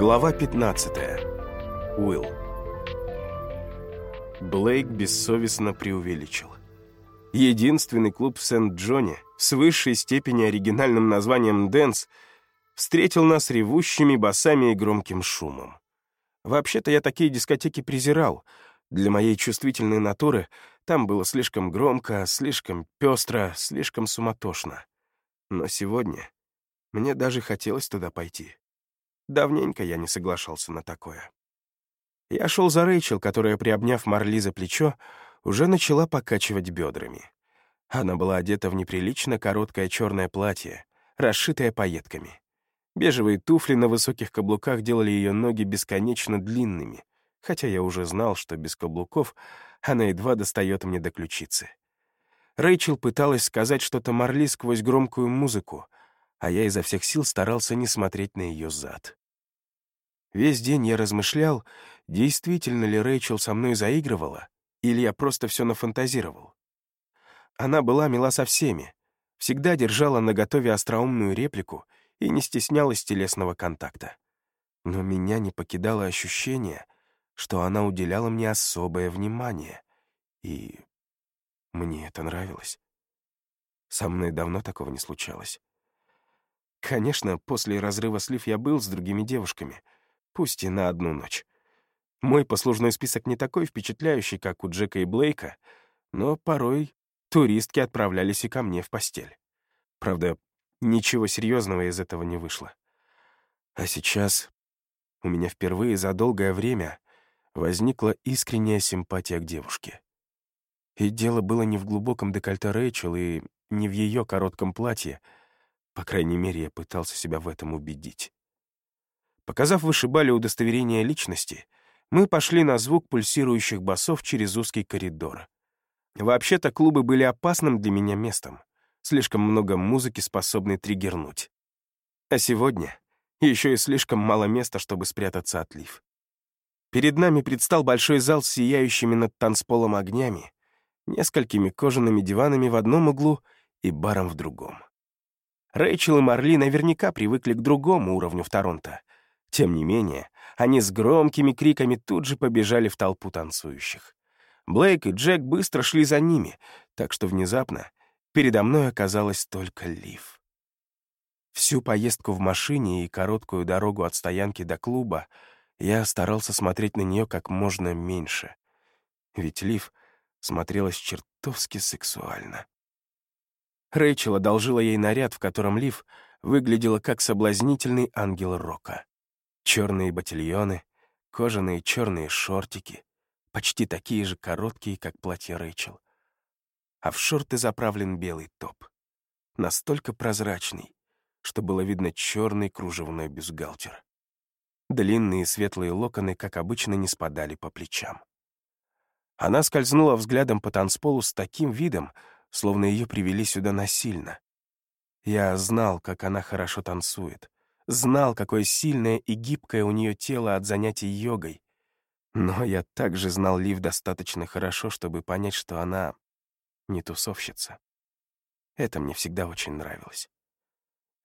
Глава 15. Уилл. Блейк бессовестно преувеличил. Единственный клуб в Сент-Джоне с высшей степени оригинальным названием «Дэнс» встретил нас ревущими басами и громким шумом. Вообще-то я такие дискотеки презирал. Для моей чувствительной натуры там было слишком громко, слишком пестро, слишком суматошно. Но сегодня мне даже хотелось туда пойти. Давненько я не соглашался на такое. Я шел за Рэйчел, которая, приобняв Марли за плечо, уже начала покачивать бедрами. Она была одета в неприлично короткое черное платье, расшитое пайетками. Бежевые туфли на высоких каблуках делали ее ноги бесконечно длинными, хотя я уже знал, что без каблуков она едва достает мне до ключицы. Рэйчел пыталась сказать что-то Марли сквозь громкую музыку, а я изо всех сил старался не смотреть на ее зад. Весь день я размышлял, действительно ли Рэйчел со мной заигрывала, или я просто все нафантазировал. Она была мила со всеми, всегда держала наготове остроумную реплику и не стеснялась телесного контакта. Но меня не покидало ощущение, что она уделяла мне особое внимание, и мне это нравилось. Со мной давно такого не случалось. Конечно, после разрыва слив я был с другими девушками — пусть и на одну ночь. Мой послужной список не такой впечатляющий, как у Джека и Блейка, но порой туристки отправлялись и ко мне в постель. Правда, ничего серьезного из этого не вышло. А сейчас у меня впервые за долгое время возникла искренняя симпатия к девушке. И дело было не в глубоком декольте Рэйчел и не в ее коротком платье, по крайней мере, я пытался себя в этом убедить. Показав вышибали удостоверение личности, мы пошли на звук пульсирующих басов через узкий коридор. Вообще-то клубы были опасным для меня местом. Слишком много музыки, способной триггернуть. А сегодня еще и слишком мало места, чтобы спрятаться от лив. Перед нами предстал большой зал с сияющими над танцполом огнями, несколькими кожаными диванами в одном углу и баром в другом. Рэйчел и Марли наверняка привыкли к другому уровню в Торонто, тем не менее, они с громкими криками тут же побежали в толпу танцующих. Блейк и Джек быстро шли за ними, так что внезапно передо мной оказалась только Лив. Всю поездку в машине и короткую дорогу от стоянки до клуба я старался смотреть на нее как можно меньше, ведь Лив смотрелась чертовски сексуально. Рэйчел одолжила ей наряд, в котором Лив выглядела как соблазнительный ангел рока. Черные ботильоны, кожаные черные шортики, почти такие же короткие, как платье Рэйчел. А в шорты заправлен белый топ. Настолько прозрачный, что было видно черный кружевной бюстгальтер. Длинные светлые локоны, как обычно, не спадали по плечам. Она скользнула взглядом по танцполу с таким видом, словно ее привели сюда насильно. Я знал, как она хорошо танцует, знал, какое сильное и гибкое у нее тело от занятий йогой. Но я также знал Лив достаточно хорошо, чтобы понять, что она не тусовщица. Это мне всегда очень нравилось.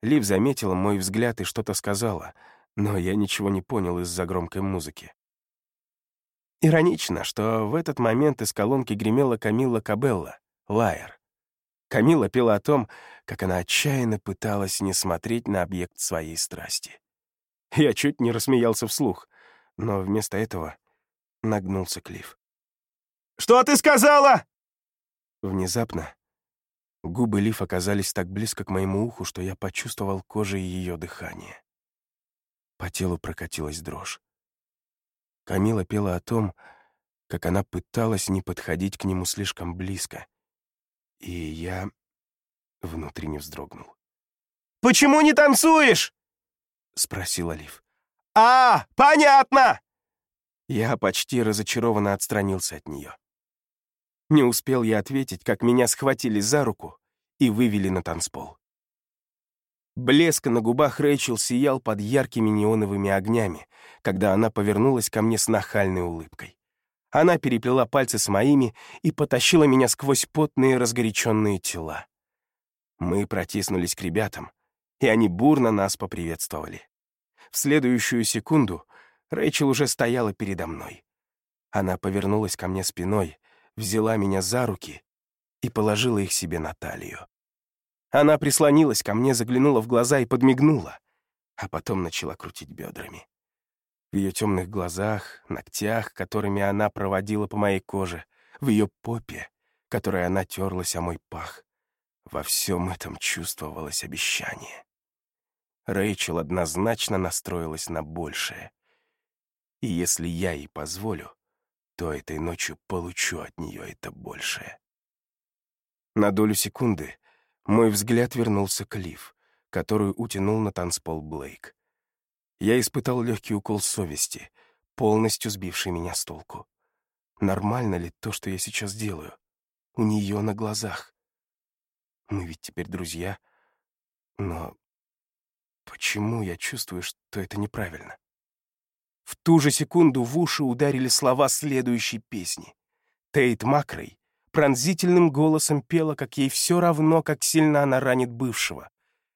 Лив заметила мой взгляд и что-то сказала, но я ничего не понял из-за громкой музыки. Иронично, что в этот момент из колонки гремела Камилла Кабелла, Лайер. Камила пела о том, как она отчаянно пыталась не смотреть на объект своей страсти. Я чуть не рассмеялся вслух, но вместо этого нагнулся Клифф. «Что ты сказала?» Внезапно губы Лив оказались так близко к моему уху, что я почувствовал кожей ее дыхание. По телу прокатилась дрожь. Камила пела о том, как она пыталась не подходить к нему слишком близко, и я внутренне вздрогнул. «Почему не танцуешь?» — спросил Олив. «А, понятно!» Я почти разочарованно отстранился от нее. Не успел я ответить, как меня схватили за руку и вывели на танцпол. Блеск на губах Рэйчел сиял под яркими неоновыми огнями, когда она повернулась ко мне с нахальной улыбкой. Она переплела пальцы с моими и потащила меня сквозь потные разгоряченные тела. Мы протиснулись к ребятам, и они бурно нас поприветствовали. В следующую секунду Рэйчел уже стояла передо мной. Она повернулась ко мне спиной, взяла меня за руки и положила их себе на талию. Она прислонилась ко мне, заглянула в глаза и подмигнула, а потом начала крутить бедрами. В ее темных глазах, ногтях, которыми она проводила по моей коже, в ее попе, которой она терлась о мой пах. Во всем этом чувствовалось обещание. Рэйчел однозначно настроилась на большее. И если я ей позволю, то этой ночью получу от нее это большее. На долю секунды мой взгляд вернулся к Лив, которую утянул на танцпол Блейк. Я испытал легкий укол совести, полностью сбивший меня с толку. Нормально ли то, что я сейчас делаю? У нее на глазах. Мы ведь теперь друзья. Но почему я чувствую, что это неправильно? В ту же секунду в уши ударили слова следующей песни. Тейт Макрей пронзительным голосом пела, как ей все равно, как сильно она ранит бывшего.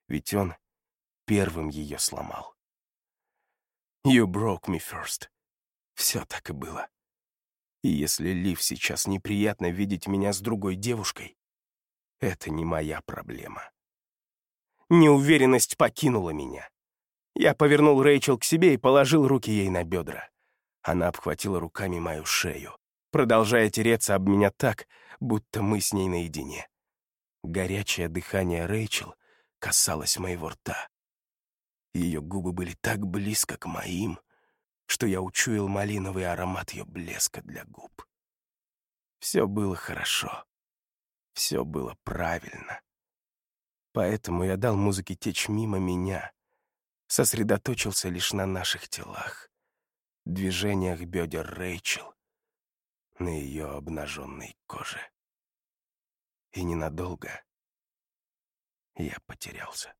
Ведь он первым ее сломал. «You broke me first». Все так и было. И если Лив сейчас неприятно видеть меня с другой девушкой, это не моя проблема. Неуверенность покинула меня. Я повернул Рэйчел к себе и положил руки ей на бедра. Она обхватила руками мою шею, продолжая тереться об меня так, будто мы с ней наедине. Горячее дыхание Рэйчел касалось моего рта. Ее губы были так близко к моим, что я учуял малиновый аромат ее блеска для губ. Все было хорошо. Все было правильно. Поэтому я дал музыке течь мимо меня, сосредоточился лишь на наших телах, движениях бедер Рэйчел, на ее обнаженной коже. И ненадолго я потерялся.